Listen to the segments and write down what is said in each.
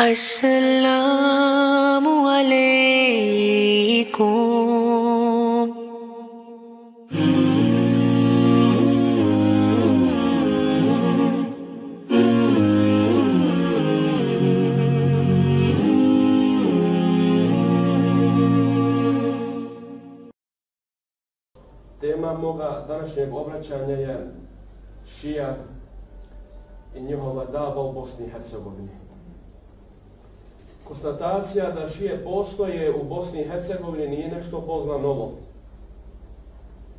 السلام عليكم Tema moga današnjeg obraćanja je šija i njihova dava u Bosni i Hercegovini. Konstatacija da šije postoje u Bosni i Hercegovini nije nešto pozna novo.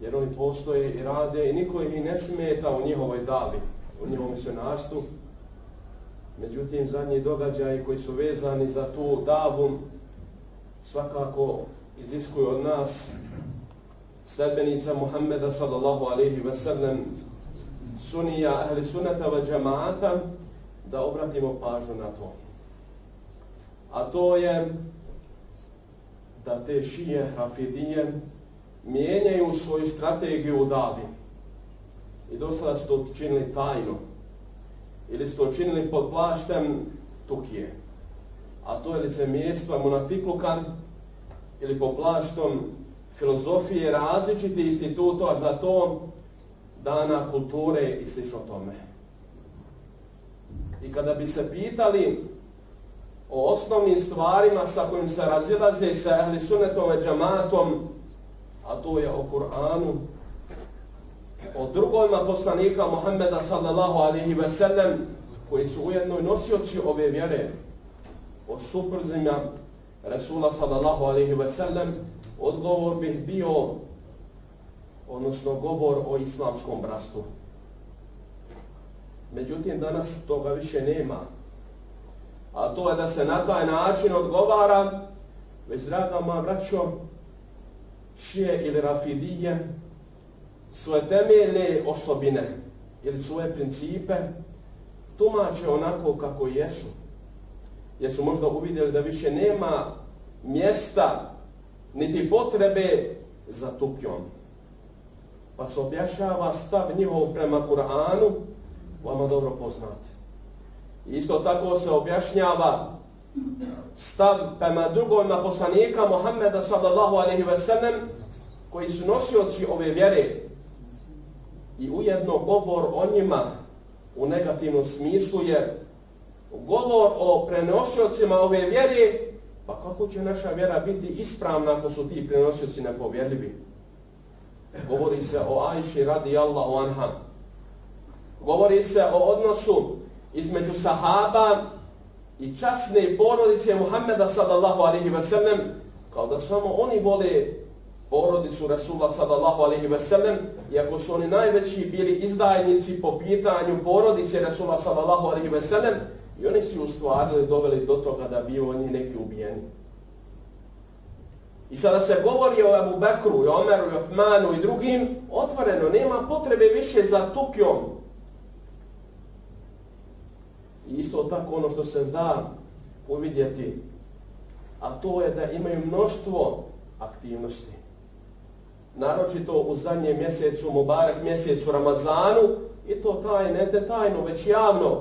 Jer oni postoje i rade i niko ih ne smeta u njihovoj davi, u njihovom misionarstvu. Međutim, zadnji događaji koji su vezani za tu davu svakako iziskuju od nas sledbenica Muhammeda sallallahu alaihi ve sellem sunija ahli sunata wa džamaata da obratimo pažnju na to. A to je da te šije hafidije mijenjaju svoju strategiju u davi. I do sada su to činili tajno. Ili su to činili pod plaštem tukije. A to je lice mjestva munafiklukan ili pod plaštom filozofije različiti instituta za to dana kulture i slično tome. I kada bi se pitali o osnovnim stvarima sa kojim se razilaze sa ehli sunetom i džamatom, a to je o Kur'anu, o drugojma poslanika Muhammeda sallallahu alihi ve sellem, koji su ujedno nosioci ove vjere, o suprzima Resula sallallahu alihi ve sellem, odgovor bih bio, odnosno govor o islamskom brastu. Međutim, danas toga više nema. A to je da se na taj način odgovara, već draga moja braćo, šije ili rafidije, svoje temeljne osobine ili svoje principe tumače onako kako jesu. Jer su možda uvidjeli da više nema mjesta niti potrebe za tukjom. Pa se objašava stav njihov prema Kur'anu, vama dobro poznate. Isto tako se objašnjava stav prema drugojma poslanika Muhammeda sallallahu alaihi ve sellem koji su nosioci ove vjere i ujedno govor o njima u negativnom smislu je govor o prenosiocima ove vjere pa kako će naša vjera biti ispravna ako su ti prenosioci nepovjerljivi? Govori se o Ajši radi Allahu anha. Govori se o odnosu između sahaba i časne porodice Muhammeda sallallahu alaihi ve sellem, kao da samo oni vole porodicu Rasula sallallahu alaihi ve sellem, iako su oni najveći bili izdajnici po pitanju porodice Rasula sallallahu alaihi ve sellem, i oni su ustvarili, doveli do toga da bi oni neki ubijeni. I sada se govori o Abu Bekru, i Omeru, i Othmanu i drugim, otvoreno, nema potrebe više za tukjom, I isto tako ono što se zna uvidjeti, a to je da imaju mnoštvo aktivnosti. Naročito u zadnjem mjesecu, Mubarak mjesecu Ramazanu, i to taj, ne te tajno, već javno.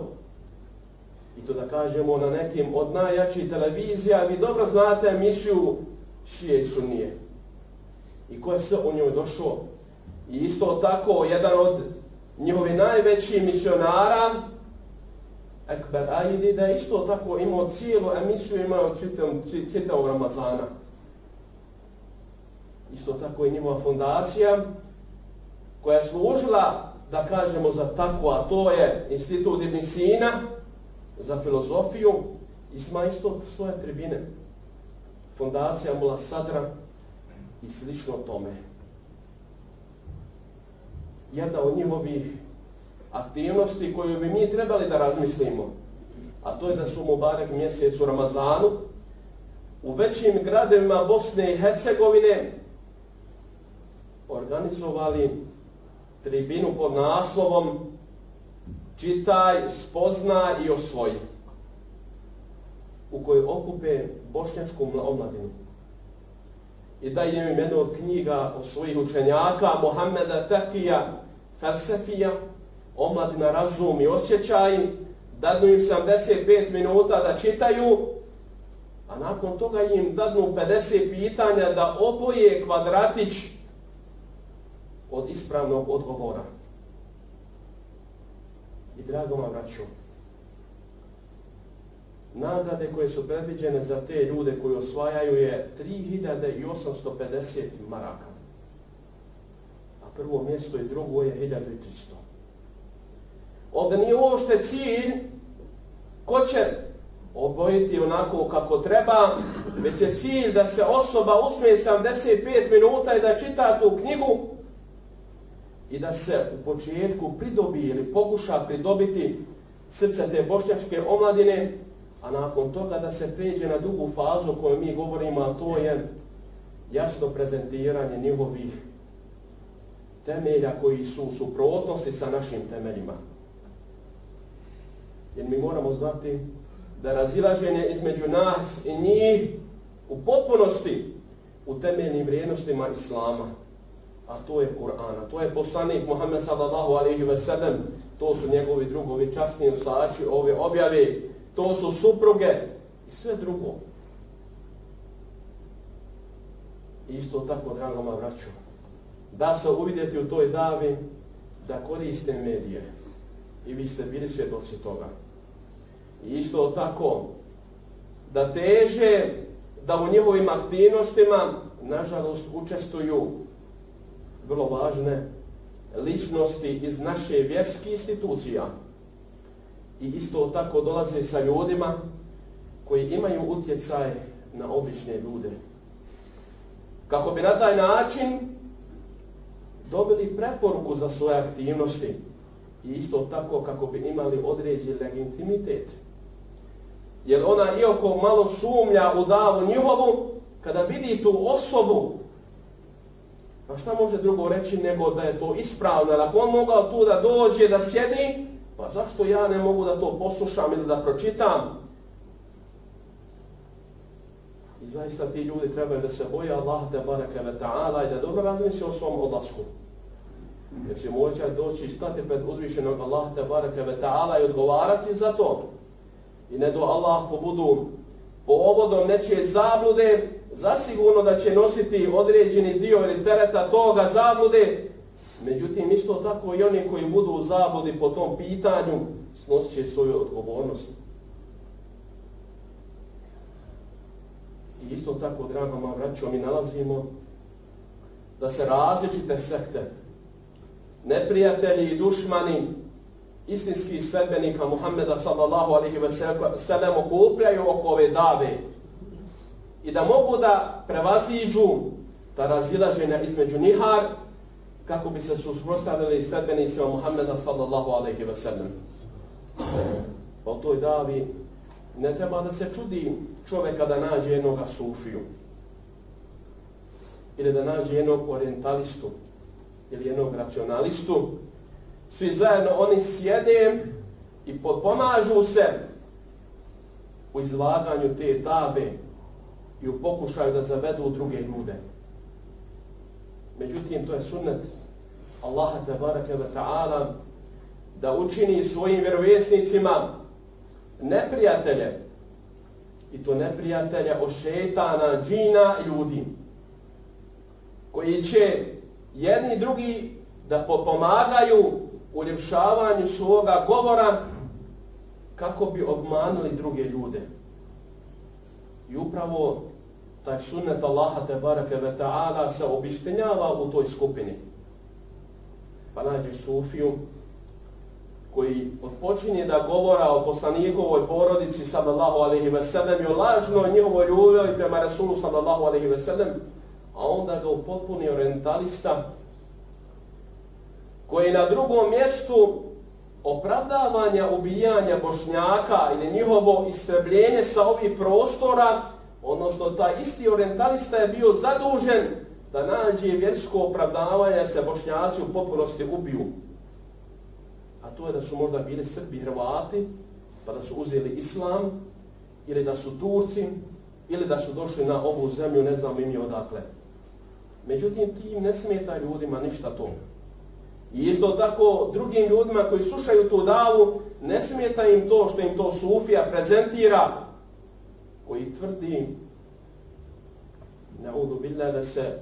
I to da kažemo na nekim od najjačih televizija, vi dobro znate emisiju Šije i Sunnije. I ko je sve u njoj došao? I isto tako, jedan od njihovi najvećih misionara, Ekber Aidi da je isto tako imao cijelu emisiju imao čitam, čitav Ramazana. Isto tako je njihova fondacija koja je služila, da kažemo, za tako, a to je Institut Ibn Sina za filozofiju i sma isto svoje tribine. Fondacija Mula Sadra i slično tome. Jedna od njihovih aktivnosti koju bi mi trebali da razmislimo, a to je da su Mubarek mjesec u Ramazanu, u većim gradevima Bosne i Hercegovine organizovali tribinu pod naslovom Čitaj, spoznaj i osvoji, u kojoj okupe bošnjačku omladinu. I da im jednu od knjiga od svojih učenjaka, Mohameda Takija, Felsefija, omladina razum i osjećaj, dadnu im 75 minuta da čitaju, a nakon toga im dadnu 50 pitanja da oboje kvadratić od ispravnog odgovora. I drago vam vraću, nagrade koje su predviđene za te ljude koji osvajaju je 3850 maraka. A prvo mjesto i drugo je 1300. Ovdje nije uopšte cilj ko će obojiti onako kako treba, već je cilj da se osoba usmije 75 minuta i da čita tu knjigu i da se u početku pridobi ili pokuša pridobiti srce te bošnjačke omladine, a nakon toga da se pređe na drugu fazu o kojoj mi govorimo, a to je jasno prezentiranje njihovih temelja koji su u suprotnosti sa našim temeljima. Jer mi moramo znati da razilaženje između nas i njih u potpunosti u temeljnim vrijednostima Islama, a to je Kur'an, to je poslanik Muhammed sallallahu alaihi ve sellem, to su njegovi drugovi časni usači ove objave, to su supruge i sve drugo. Isto tako, dragoma vraću, da se uvidjeti u toj davi da koriste medije. I vi ste bili svjedoci toga. I isto tako, da teže da u njihovim aktivnostima, nažalost, učestuju vrlo važne ličnosti iz naše vjerske institucija. I isto tako dolaze sa ljudima koji imaju utjecaj na obične ljude. Kako bi na taj način dobili preporuku za svoje aktivnosti i isto tako kako bi imali određen legitimitet. Jer ona iako malo sumlja u davu njihovu, kada vidi tu osobu, pa šta može drugo reći nego da je to ispravno, jer ako on mogao tu da dođe, da sjedi, pa zašto ja ne mogu da to poslušam ili da pročitam? I zaista ti ljudi trebaju da se boje Allah te bareke ve ta'ala i da dobro razmisli o svom odlasku. Jer će moća doći i stati pred uzvišenog Allah te bareke ve ta'ala i odgovarati za to i ne do Allah pobudu povodom nečije zablude, zasigurno da će nositi određeni dio ili tereta toga zablude, međutim isto tako i oni koji budu u zabludi po tom pitanju snosit će svoju odgovornost. I isto tako, drago ma vraćo, mi nalazimo da se različite sekte, neprijatelji i dušmani, istinskih sledbenika Muhammeda sallallahu alaihi ve sellem okupljaju oko ove dave i da mogu da prevaziđu ta razilaženja između nihar kako bi se susprostavili sledbenicima Muhammeda sallallahu alaihi ve sellem. Pa u toj davi ne treba da se čudi čovjeka da nađe jednog sufiju ili da nađe jednog orientalistu ili jednog racionalistu svi zajedno oni sjede i potpomažu se u izlaganju te tabe i u pokušaju da zavedu druge ljude. Međutim, to je sunnet Allaha tabaraka wa ta'ala da učini svojim vjerovjesnicima neprijatelje i to neprijatelje od šetana, džina, ljudi koji će jedni drugi da pomagaju uljepšavanju svoga govora kako bi obmanuli druge ljude. I upravo taj sunnet Allaha te barake ve ta'ala se obištenjava u toj skupini. Pa nađe Sufiju koji odpočinje da govora o poslanikovoj porodici sallallahu alaihi ve sellem i o lažnoj njihovoj ljubavi prema Rasulu sallallahu alaihi ve sellem, a onda ga upotpuni orientalista koji na drugom mjestu opravdavanja ubijanja bošnjaka ili njihovo istrebljenje sa ovih prostora, odnosno taj isti orientalista je bio zadužen da nađe vjersko opravdavanje se bošnjaci u popunosti ubiju. A to je da su možda bili Srbi Hrvati, pa da su uzeli islam, ili da su Turci, ili da su došli na ovu zemlju, ne znam im je odakle. Međutim, tim ne smeta ljudima ništa to I isto tako drugim ljudima koji slušaju tu davu, ne smeta im to što im to Sufija prezentira, koji tvrdi ne udu da se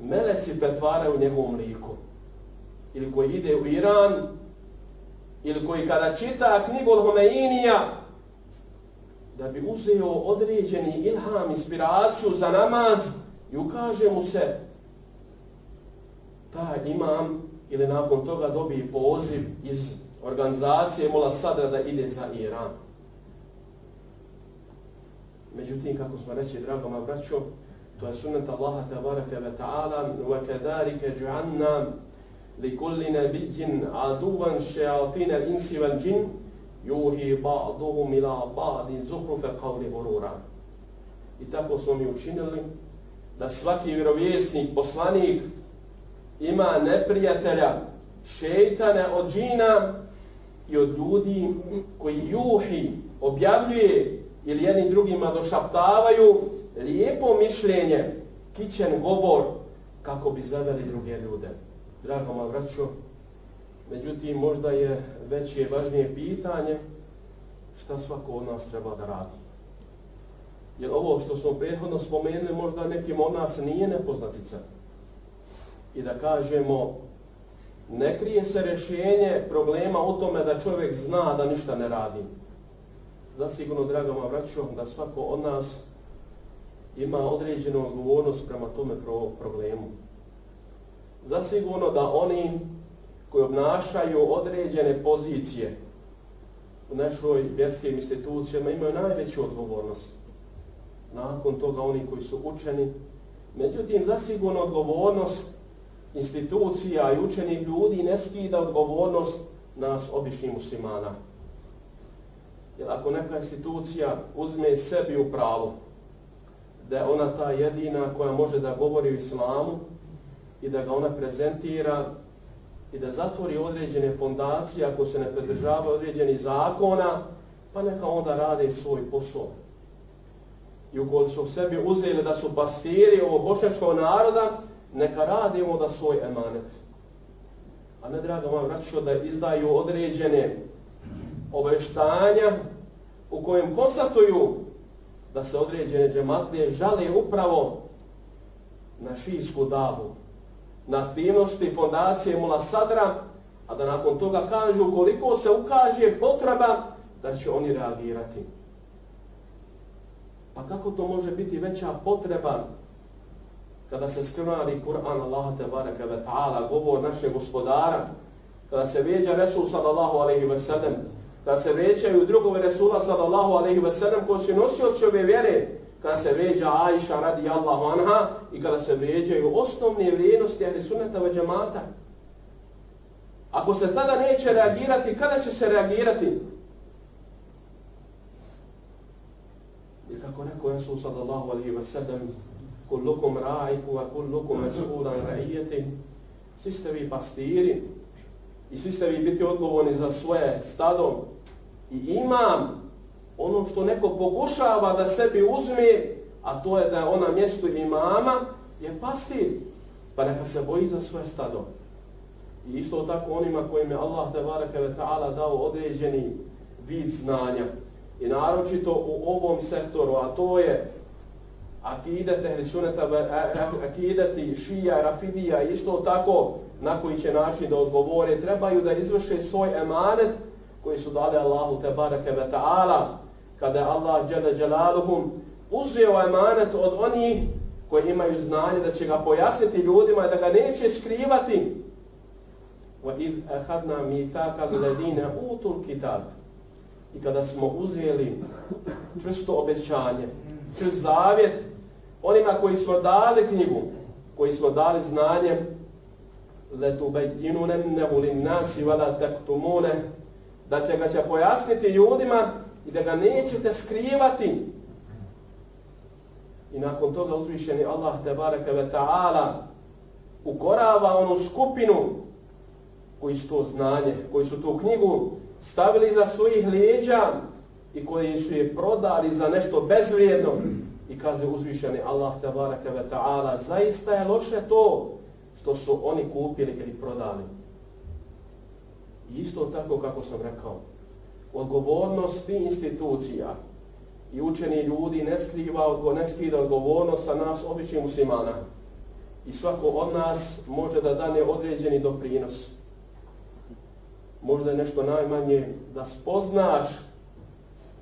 meleci pretvaraju u njegovom liku. Ili koji ide u Iran, ili koji kada čita knjigu od Homeinija, da bi uzeo određeni ilham, inspiraciju za namaz i ukaže mu se taj imam ili nakon toga dobije poziv iz organizacije Mola Sadra da ide za Iran. Međutim, kako smo reći, dragoma braćo, to je sunnet Allaha tabaraka wa ta'ala وَكَدَارِكَ جُعَنَّا لِكُلِّ نَبِيِّنْ عَدُوًا شَيَاطِينَ الْإِنْسِ وَالْجِنِّ yuhi ba'duhum ila ba'di zuhrufe qavli gurura. I tako smo mi učinili da svaki vjerovjesnik, poslanik ima neprijatelja, šeitane od džina i od ljudi koji juhi, objavljuje ili jednim drugima došaptavaju lijepo mišljenje, kićen govor kako bi zaveli druge ljude. Drago ma vraću, međutim možda je veće i važnije pitanje šta svako od nas treba da radi. Jer ovo što smo prethodno spomenuli možda nekim od nas nije nepoznatica. I da kažemo ne krije se rješenje problema u tome da čovjek zna da ništa ne radi. Zasigurno, draga moja braćo, da svako od nas ima određenu odgovornost prema tome problemu. Zasigurno da oni koji obnašaju određene pozicije u našoj vjerskim institucijama imaju najveću odgovornost. Nakon toga oni koji su učeni. Međutim, zasigurno odgovornost institucija i učenih ljudi ne skida odgovornost nas običnih muslimana. Jer ako neka institucija uzme sebi u pravo da je ona ta jedina koja može da govori o islamu i da ga ona prezentira i da zatvori određene fondacije ako se ne predržava određeni zakona, pa neka onda rade svoj posao. I ukoliko su sebi uzeli da su pastiri ovo bošnjačkog naroda, neka radimo da svoj emanet. A ne, draga moja vraćo, da izdaju određene obeštanja u kojem konstatuju da se određene džematlije žale upravo na šijsku davu, na aktivnosti fondacije Mula Sadra, a da nakon toga kažu koliko se ukaže potreba da će oni reagirati. Pa kako to može biti veća potreba kada se skrnari Kur'an Allaha te ve ta'ala, govor našeg gospodara, kada se veđa Resul sallallahu alaihi ve sellem, kada se veđaju drugove Resula sallallahu alaihi ve sellem koji su nosioci ove vjere, kada se veđa Aisha radi Allahu anha i kada se veđaju osnovne vrijednosti ahli sunnata ve džemata. Ako se tada neće reagirati, kada će se reagirati? I kako neko Resul sallallahu alaihi ve sellem, kullukum ra'iku wa kullukum mas'ulan ra'iyatin. svi ste vi pastiri i svi ste vi biti odgovorni za svoje stado i imam ono što neko pokušava da sebi uzme, a to je da je ona mjesto imama, je pastir. Pa neka se boji za svoje stado. I isto tako onima kojim je Allah tebareke ve ta'ala dao određeni vid znanja. I naročito u ovom sektoru, a to je akidet ehli suneta, akideti šija, rafidija, isto tako na koji će način da odgovore, trebaju da izvrše svoj emanet koji su dali Allahu tebareke ve ta'ala kada je Allah džele dželaluhum uzeo emanet od onih koji imaju znanje da će ga pojasniti ljudima i da ga neće skrivati. وَإِذْ أَخَدْنَا مِيثَاكَ الَّذِينَ أُوتُوا الْكِتَابِ I kada smo uzeli čvrsto obećanje, kroz zavjet onima koji smo dali knjigu, koji smo dali znanje, le tu bejinu ne nebulim nasi vada da će ga će pojasniti ljudima i da ga nećete skrivati. I nakon toga uzvišeni Allah te bareke ve ta'ala ukorava onu skupinu koji su to znanje, koji su tu knjigu stavili za svojih leđa i koji su je prodali za nešto bezvrijedno. I kaže uzvišeni Allah tebareke ve ta'ala zaista je loše to što su oni kupili ili prodali. Isto tako kako sam rekao, odgovornost svih institucija i učeni ljudi ne skriva, ne skriva odgovornost sa nas običnih muslimana. I svako od nas može da dane određeni doprinos. Možda je nešto najmanje da spoznaš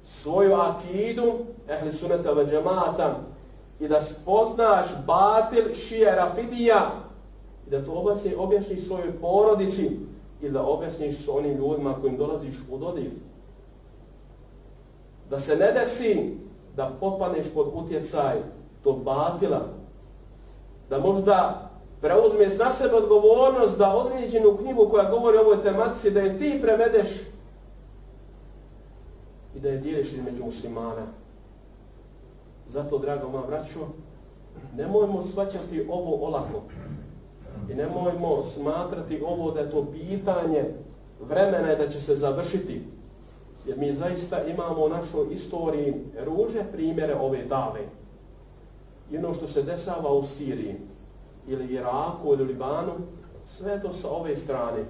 svoju akidu, ehli sunata ve džemata, i da spoznaš batil šija rafidija, i da to objasni, objasniš svojoj porodici, i da objasniš s onim ljudima kojim dolaziš u dodir. Da se ne desi da popaneš pod utjecaj tog batila, da možda preuzmeš na sebe odgovornost da određenu knjigu koja govori o ovoj tematici, da je ti prevedeš i da je dijeliš između muslimana. Zato, drago moja braćo, nemojmo svaćati ovo olako i nemojmo smatrati ovo da je to pitanje vremena da će se završiti. Jer mi zaista imamo u našoj istoriji ruže primjere ove dave. Jedno što se desava u Siriji ili Iraku ili Libanu, sve to sa ove strane.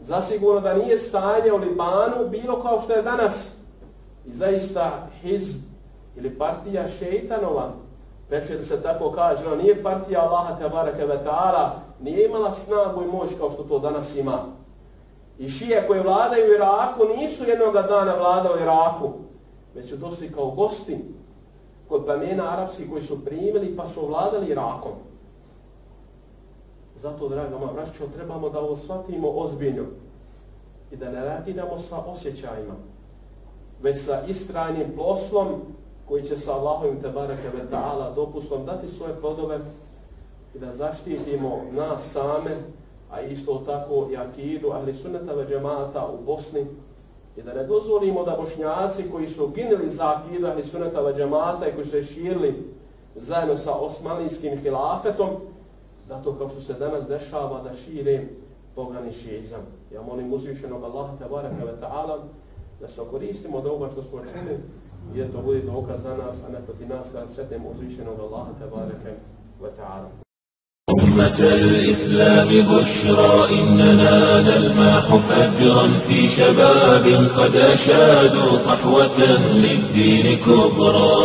Zasigurno da nije stanje u Libanu bilo kao što je danas. I zaista hizb ili partija šeitanova, već da se tako kaže, no, nije partija Allaha te barake nije imala snagu i moć kao što to danas ima. I šije koje vladaju u Iraku nisu jednog dana vladao u Iraku, već su došli kao gosti kod plemena arapskih koji su primili pa su vladali Irakom. Zato, draga moja braćo, trebamo da ovo shvatimo ozbiljno i da ne radinamo sa osjećajima, već sa istrajnim poslom koji će sa Allahovim tebareke ve ta'ala dopustom dati svoje plodove i da zaštitimo nas same, a isto tako i akidu ahli sunnata ve džemata u Bosni i da ne dozvolimo da bošnjaci koji su ginili za akidu ahli sunnata ve džemata i koji su je širili zajedno sa osmanijskim hilafetom, da to kao što se danas dešava da šire pogani šizam. Ja molim uzvišenog Allaha te baraka ve ta'ala da se koristimo od ovoga što smo čuli i da to bude dokaz za nas, a ne proti nas kada sretnemo uzvišenog Allaha te baraka ve ta'ala. أمة الإسلام بشرى إننا نلمح فجرا في شباب قد أشادوا صحوة للدين كبرى